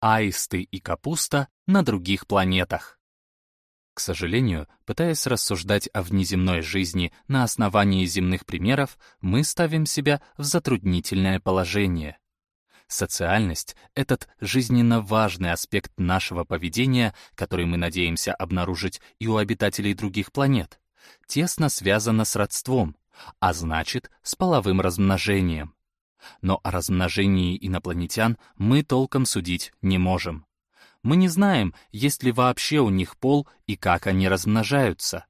аисты и капуста на других планетах. К сожалению, пытаясь рассуждать о внеземной жизни на основании земных примеров, мы ставим себя в затруднительное положение. Социальность — этот жизненно важный аспект нашего поведения, который мы надеемся обнаружить и у обитателей других планет, тесно связана с родством, а значит, с половым размножением. Но о размножении инопланетян мы толком судить не можем. Мы не знаем, есть ли вообще у них пол и как они размножаются.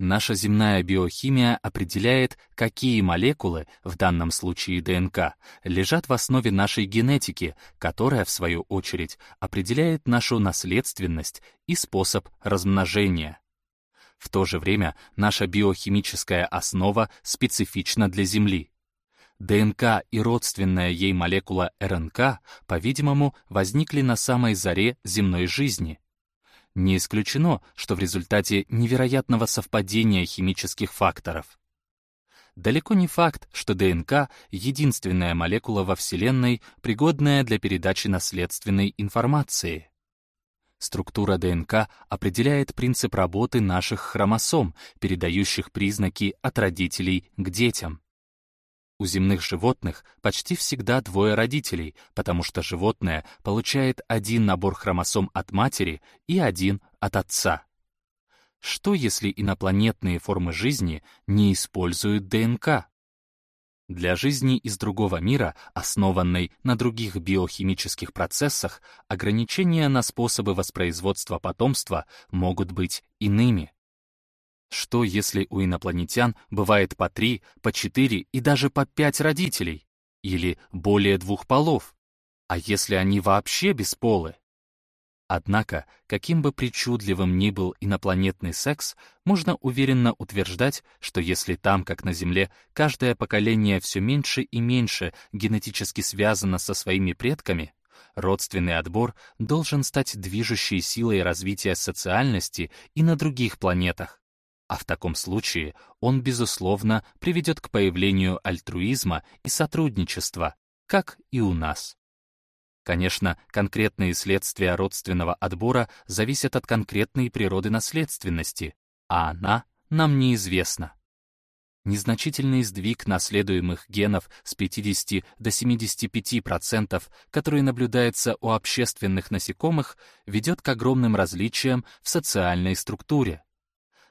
Наша земная биохимия определяет, какие молекулы, в данном случае ДНК, лежат в основе нашей генетики, которая, в свою очередь, определяет нашу наследственность и способ размножения. В то же время наша биохимическая основа специфична для Земли. ДНК и родственная ей молекула РНК, по-видимому, возникли на самой заре земной жизни. Не исключено, что в результате невероятного совпадения химических факторов. Далеко не факт, что ДНК — единственная молекула во Вселенной, пригодная для передачи наследственной информации. Структура ДНК определяет принцип работы наших хромосом, передающих признаки от родителей к детям. У земных животных почти всегда двое родителей, потому что животное получает один набор хромосом от матери и один от отца. Что если инопланетные формы жизни не используют ДНК? Для жизни из другого мира, основанной на других биохимических процессах, ограничения на способы воспроизводства потомства могут быть иными. Что, если у инопланетян бывает по три, по четыре и даже по пять родителей? Или более двух полов? А если они вообще бесполы? Однако, каким бы причудливым ни был инопланетный секс, можно уверенно утверждать, что если там, как на Земле, каждое поколение все меньше и меньше генетически связано со своими предками, родственный отбор должен стать движущей силой развития социальности и на других планетах, а в таком случае он, безусловно, приведет к появлению альтруизма и сотрудничества, как и у нас. Конечно, конкретные следствия родственного отбора зависят от конкретной природы наследственности, а она нам неизвестна. Незначительный сдвиг наследуемых генов с 50 до 75%, который наблюдается у общественных насекомых, ведет к огромным различиям в социальной структуре.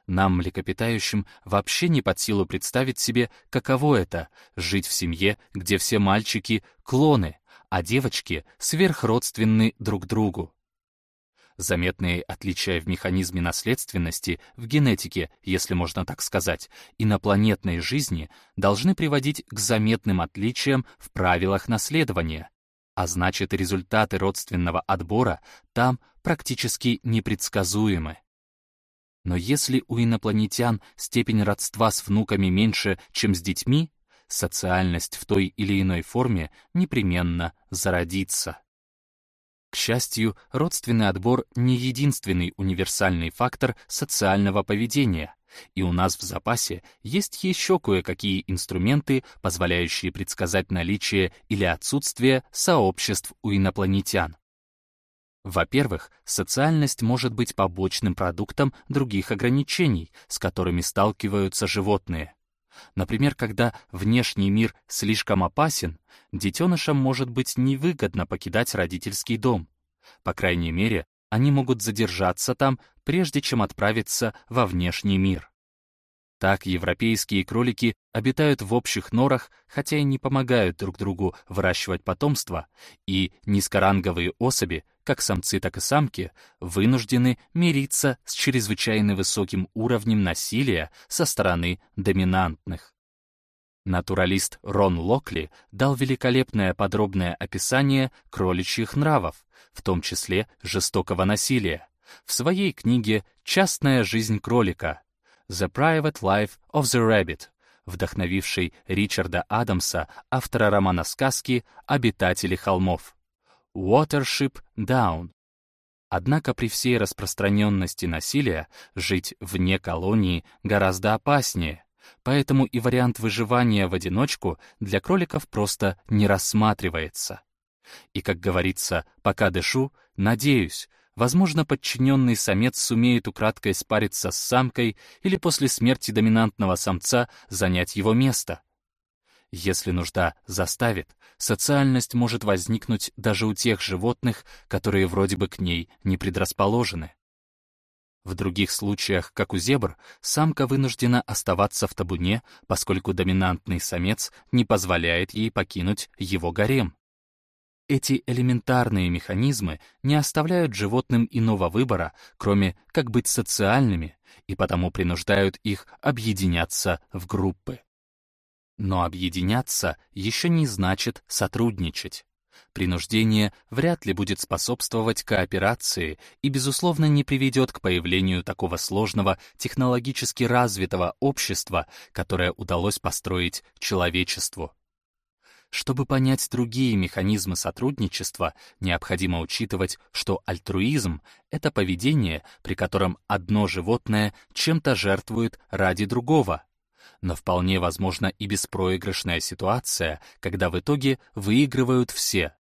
Нам, млекопитающим, вообще не под силу представить себе, каково это — жить в семье, где все мальчики — клоны, а девочки — сверхродственны друг другу. Заметные отличия в механизме наследственности, в генетике, если можно так сказать, инопланетной жизни должны приводить к заметным отличиям в правилах наследования, а значит, результаты родственного отбора там практически непредсказуемы. Но если у инопланетян степень родства с внуками меньше, чем с детьми, социальность в той или иной форме непременно зародится. К счастью, родственный отбор не единственный универсальный фактор социального поведения, и у нас в запасе есть еще кое-какие инструменты, позволяющие предсказать наличие или отсутствие сообществ у инопланетян. Во-первых, социальность может быть побочным продуктом других ограничений, с которыми сталкиваются животные. Например, когда внешний мир слишком опасен, детенышам может быть невыгодно покидать родительский дом. По крайней мере, они могут задержаться там, прежде чем отправиться во внешний мир. Так европейские кролики обитают в общих норах, хотя и не помогают друг другу выращивать потомство, и низкоранговые особи, как самцы, так и самки, вынуждены мириться с чрезвычайно высоким уровнем насилия со стороны доминантных. Натуралист Рон Локли дал великолепное подробное описание кроличьих нравов, в том числе жестокого насилия, в своей книге «Частная жизнь кролика», The Private Life of the Rabbit, вдохновивший Ричарда Адамса, автора романа сказки «Обитатели холмов». Watership Down. Однако при всей распространенности насилия жить вне колонии гораздо опаснее, поэтому и вариант выживания в одиночку для кроликов просто не рассматривается. И, как говорится, пока дышу, надеюсь, возможно, подчиненный самец сумеет украдкой спариться с самкой или после смерти доминантного самца занять его место. Если нужда заставит, социальность может возникнуть даже у тех животных, которые вроде бы к ней не предрасположены. В других случаях, как у зебр, самка вынуждена оставаться в табуне, поскольку доминантный самец не позволяет ей покинуть его гарем. Эти элементарные механизмы не оставляют животным иного выбора, кроме как быть социальными, и потому принуждают их объединяться в группы. Но объединяться еще не значит сотрудничать. Принуждение вряд ли будет способствовать кооперации и, безусловно, не приведет к появлению такого сложного, технологически развитого общества, которое удалось построить человечеству. Чтобы понять другие механизмы сотрудничества, необходимо учитывать, что альтруизм — это поведение, при котором одно животное чем-то жертвует ради другого, но вполне возможна и беспроигрышная ситуация, когда в итоге выигрывают все.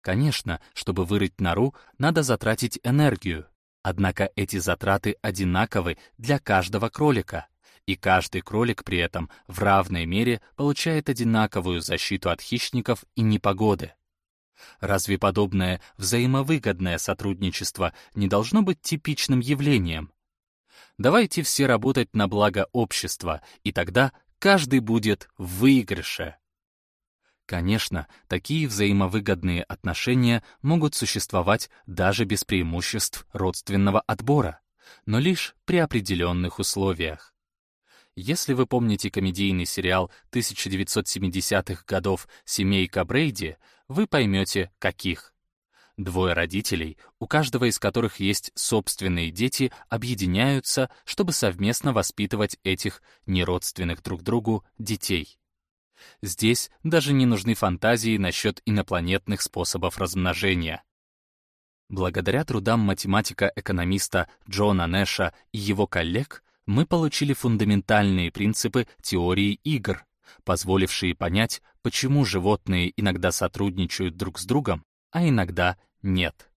Конечно, чтобы вырыть нору, надо затратить энергию. Однако эти затраты одинаковы для каждого кролика, и каждый кролик при этом в равной мере получает одинаковую защиту от хищников и непогоды. Разве подобное взаимовыгодное сотрудничество не должно быть типичным явлением? Давайте все работать на благо общества, и тогда каждый будет в выигрыше. Конечно, такие взаимовыгодные отношения могут существовать даже без преимуществ родственного отбора, но лишь при определенных условиях. Если вы помните комедийный сериал 1970-х годов «Семейка Брейди», вы поймете, каких. Двое родителей, у каждого из которых есть собственные дети, объединяются, чтобы совместно воспитывать этих неродственных друг другу детей. Здесь даже не нужны фантазии насчет инопланетных способов размножения. Благодаря трудам математика-экономиста Джона Нэша и его коллег мы получили фундаментальные принципы теории игр, позволившие понять, почему животные иногда сотрудничают друг с другом, а иногда нет.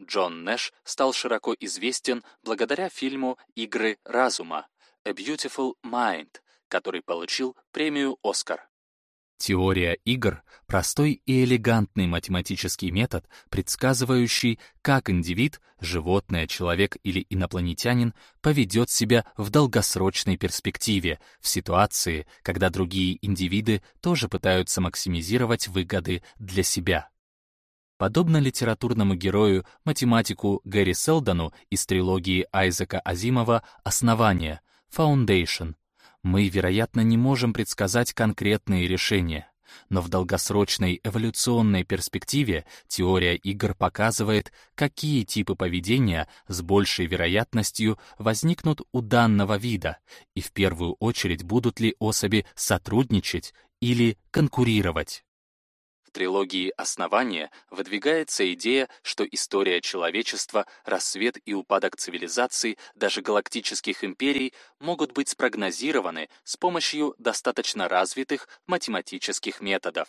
Джон Нэш стал широко известен благодаря фильму «Игры разума» «A Beautiful Mind», который получил премию «Оскар». Теория игр — простой и элегантный математический метод, предсказывающий, как индивид, животное, человек или инопланетянин поведет себя в долгосрочной перспективе, в ситуации, когда другие индивиды тоже пытаются максимизировать выгоды для себя. Подобно литературному герою, математику Гэри Селдону из трилогии Айзека Азимова «Основание» Foundation, мы, вероятно, не можем предсказать конкретные решения. Но в долгосрочной эволюционной перспективе теория игр показывает, какие типы поведения с большей вероятностью возникнут у данного вида, и в первую очередь будут ли особи сотрудничать или конкурировать трилогии «Основание» выдвигается идея, что история человечества, рассвет и упадок цивилизаций, даже галактических империй, могут быть спрогнозированы с помощью достаточно развитых математических методов.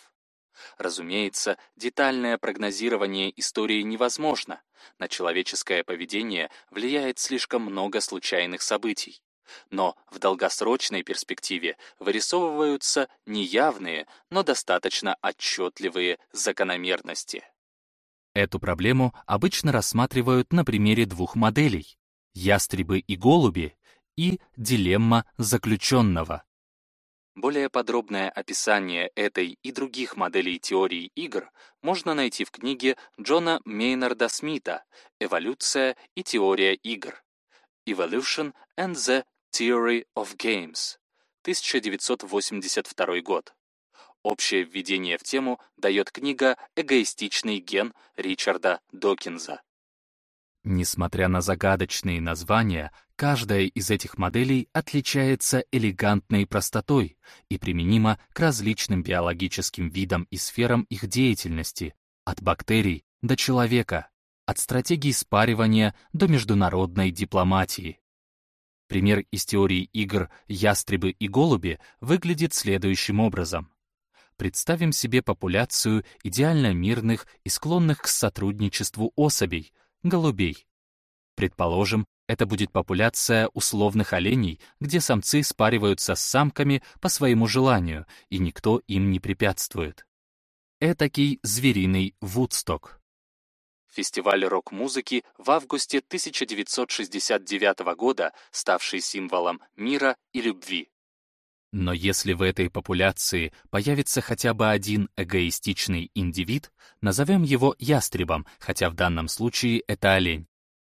Разумеется, детальное прогнозирование истории невозможно. На человеческое поведение влияет слишком много случайных событий. Но в долгосрочной перспективе вырисовываются неявные, но достаточно отчетливые закономерности. Эту проблему обычно рассматривают на примере двух моделей — ястребы и голуби и дилемма заключенного. Более подробное описание этой и других моделей теории игр можно найти в книге Джона Мейнарда Смита «Эволюция и теория игр» Evolution and the Theory of Games, 1982 год. Общее введение в тему дает книга «Эгоистичный ген» Ричарда Докинза. Несмотря на загадочные названия, каждая из этих моделей отличается элегантной простотой и применима к различным биологическим видам и сферам их деятельности, от бактерий до человека, от стратегий спаривания до международной дипломатии. Пример из теории игр «Ястребы и голуби» выглядит следующим образом. Представим себе популяцию идеально мирных и склонных к сотрудничеству особей, голубей. Предположим, это будет популяция условных оленей, где самцы спариваются с самками по своему желанию, и никто им не препятствует. Этакий звериный Вудсток. Фестиваль рок-музыки в августе 1969 года, ставший символом мира и любви. Но если в этой популяции появится хотя бы один эгоистичный индивид, назовем его ястребом, хотя в данном случае это олень,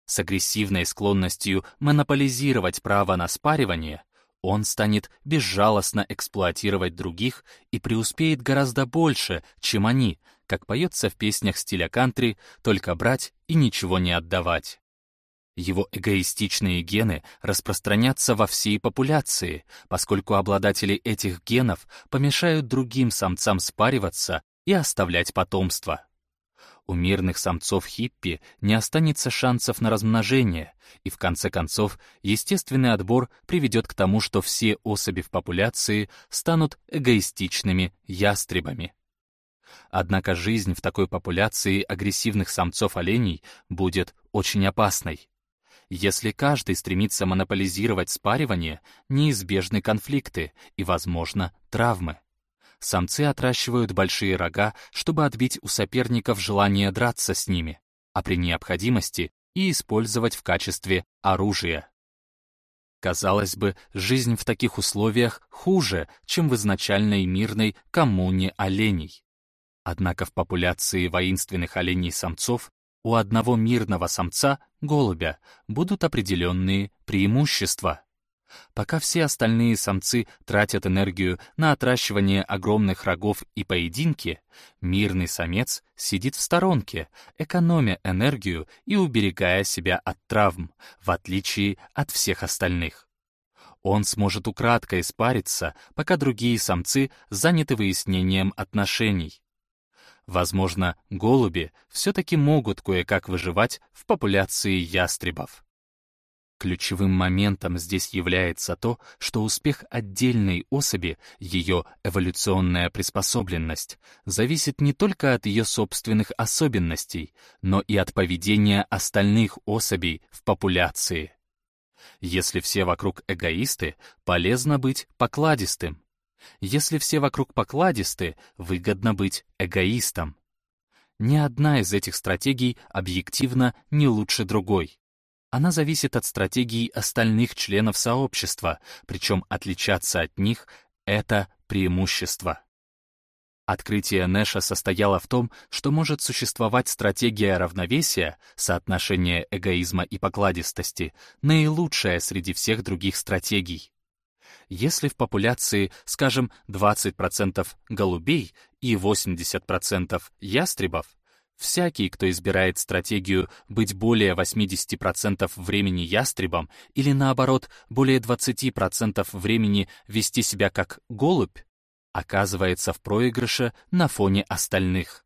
с агрессивной склонностью монополизировать право на спаривание, он станет безжалостно эксплуатировать других и преуспеет гораздо больше, чем они, как поется в песнях стиля кантри, только брать и ничего не отдавать. Его эгоистичные гены распространятся во всей популяции, поскольку обладатели этих генов помешают другим самцам спариваться и оставлять потомство. У мирных самцов хиппи не останется шансов на размножение, и в конце концов естественный отбор приведет к тому, что все особи в популяции станут эгоистичными ястребами. Однако жизнь в такой популяции агрессивных самцов-оленей будет очень опасной. Если каждый стремится монополизировать спаривание, неизбежны конфликты и, возможно, травмы. Самцы отращивают большие рога, чтобы отбить у соперников желание драться с ними, а при необходимости и использовать в качестве оружия. Казалось бы, жизнь в таких условиях хуже, чем в изначальной мирной коммуне оленей. Однако в популяции воинственных оленей-самцов у одного мирного самца, голубя, будут определенные преимущества. Пока все остальные самцы тратят энергию на отращивание огромных рогов и поединки, мирный самец сидит в сторонке, экономя энергию и уберегая себя от травм, в отличие от всех остальных. Он сможет украдкой испариться, пока другие самцы заняты выяснением отношений. Возможно, голуби все-таки могут кое-как выживать в популяции ястребов. Ключевым моментом здесь является то, что успех отдельной особи, ее эволюционная приспособленность, зависит не только от ее собственных особенностей, но и от поведения остальных особей в популяции. Если все вокруг эгоисты, полезно быть покладистым. Если все вокруг покладисты, выгодно быть эгоистом. Ни одна из этих стратегий объективно не лучше другой. Она зависит от стратегий остальных членов сообщества, причем отличаться от них — это преимущество. Открытие Нэша состояло в том, что может существовать стратегия равновесия, соотношение эгоизма и покладистости, наилучшая среди всех других стратегий. Если в популяции, скажем, 20% голубей и 80% ястребов, Всякий, кто избирает стратегию быть более 80% времени ястребом или наоборот, более 20% времени вести себя как голубь, оказывается в проигрыше на фоне остальных.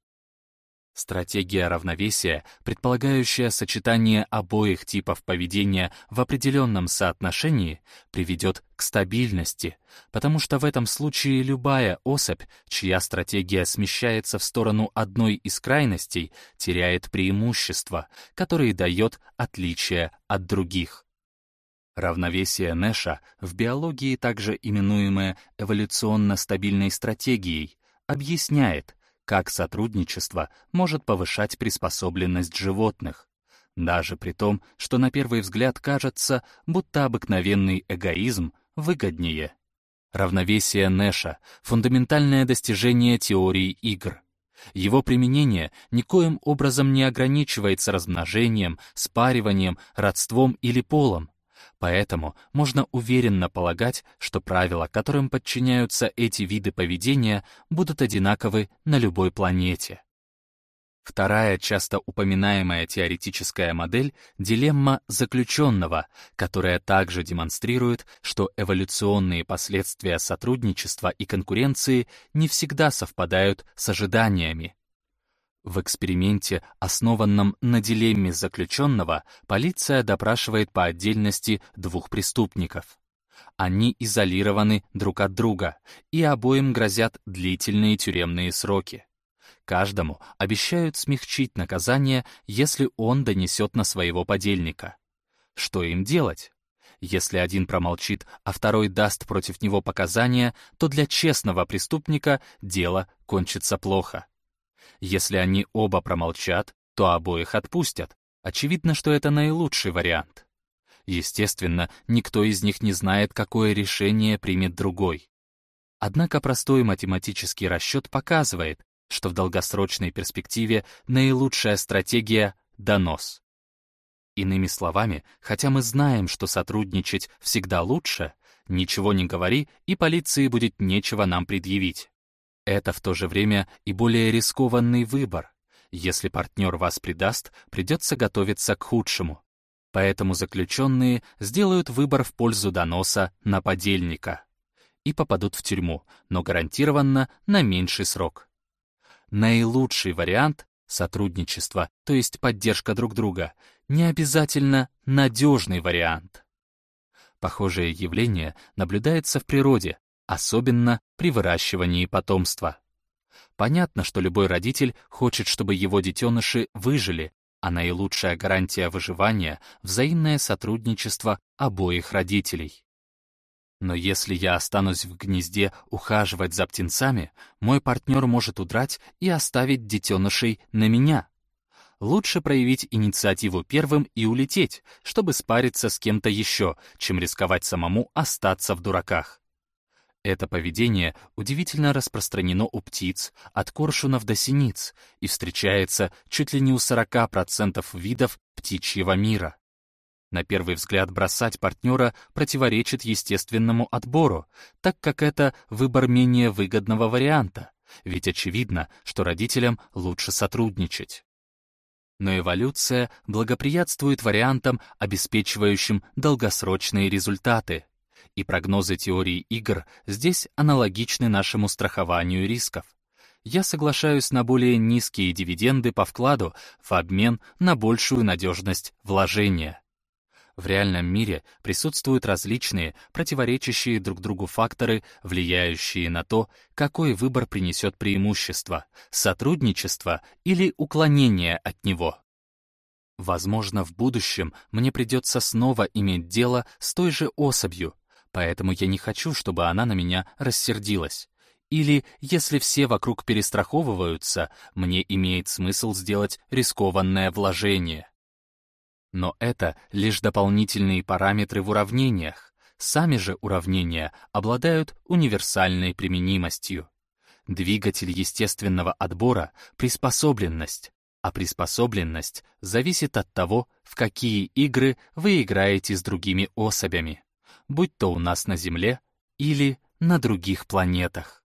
Стратегия равновесия, предполагающая сочетание обоих типов поведения в определенном соотношении, приведет к стабильности, потому что в этом случае любая особь, чья стратегия смещается в сторону одной из крайностей, теряет преимущество, которое дает отличие от других. Равновесие Нэша, в биологии также именуемое эволюционно стабильной стратегией, объясняет, как сотрудничество может повышать приспособленность животных, даже при том, что на первый взгляд кажется, будто обыкновенный эгоизм выгоднее. Равновесие Нэша — фундаментальное достижение теории игр. Его применение никоим образом не ограничивается размножением, спариванием, родством или полом. Поэтому можно уверенно полагать, что правила, которым подчиняются эти виды поведения, будут одинаковы на любой планете. Вторая часто упоминаемая теоретическая модель — дилемма заключенного, которая также демонстрирует, что эволюционные последствия сотрудничества и конкуренции не всегда совпадают с ожиданиями. В эксперименте, основанном на дилемме заключенного, полиция допрашивает по отдельности двух преступников. Они изолированы друг от друга, и обоим грозят длительные тюремные сроки. Каждому обещают смягчить наказание, если он донесет на своего подельника. Что им делать? Если один промолчит, а второй даст против него показания, то для честного преступника дело кончится плохо. Если они оба промолчат, то обоих отпустят. Очевидно, что это наилучший вариант. Естественно, никто из них не знает, какое решение примет другой. Однако простой математический расчет показывает, что в долгосрочной перспективе наилучшая стратегия — донос. Иными словами, хотя мы знаем, что сотрудничать всегда лучше, ничего не говори, и полиции будет нечего нам предъявить. Это в то же время и более рискованный выбор. Если партнер вас предаст, придется готовиться к худшему. Поэтому заключенные сделают выбор в пользу доноса на подельника и попадут в тюрьму, но гарантированно на меньший срок. Наилучший вариант — сотрудничество, то есть поддержка друг друга, не обязательно надежный вариант. Похожее явление наблюдается в природе, особенно при выращивании потомства. Понятно, что любой родитель хочет, чтобы его детеныши выжили, а наилучшая гарантия выживания — взаимное сотрудничество обоих родителей. Но если я останусь в гнезде ухаживать за птенцами, мой партнер может удрать и оставить детенышей на меня. Лучше проявить инициативу первым и улететь, чтобы спариться с кем-то еще, чем рисковать самому остаться в дураках. Это поведение удивительно распространено у птиц, от коршунов до синиц, и встречается чуть ли не у 40% видов птичьего мира. На первый взгляд бросать партнера противоречит естественному отбору, так как это выбор менее выгодного варианта, ведь очевидно, что родителям лучше сотрудничать. Но эволюция благоприятствует вариантам, обеспечивающим долгосрочные результаты. И прогнозы теории игр здесь аналогичны нашему страхованию рисков. Я соглашаюсь на более низкие дивиденды по вкладу в обмен на большую надежность вложения. В реальном мире присутствуют различные, противоречащие друг другу факторы, влияющие на то, какой выбор принесет преимущество — сотрудничество или уклонение от него. Возможно, в будущем мне придется снова иметь дело с той же особью, поэтому я не хочу, чтобы она на меня рассердилась. Или, если все вокруг перестраховываются, мне имеет смысл сделать рискованное вложение. Но это лишь дополнительные параметры в уравнениях. Сами же уравнения обладают универсальной применимостью. Двигатель естественного отбора — приспособленность, а приспособленность зависит от того, в какие игры вы играете с другими особями, будь то у нас на Земле или на других планетах.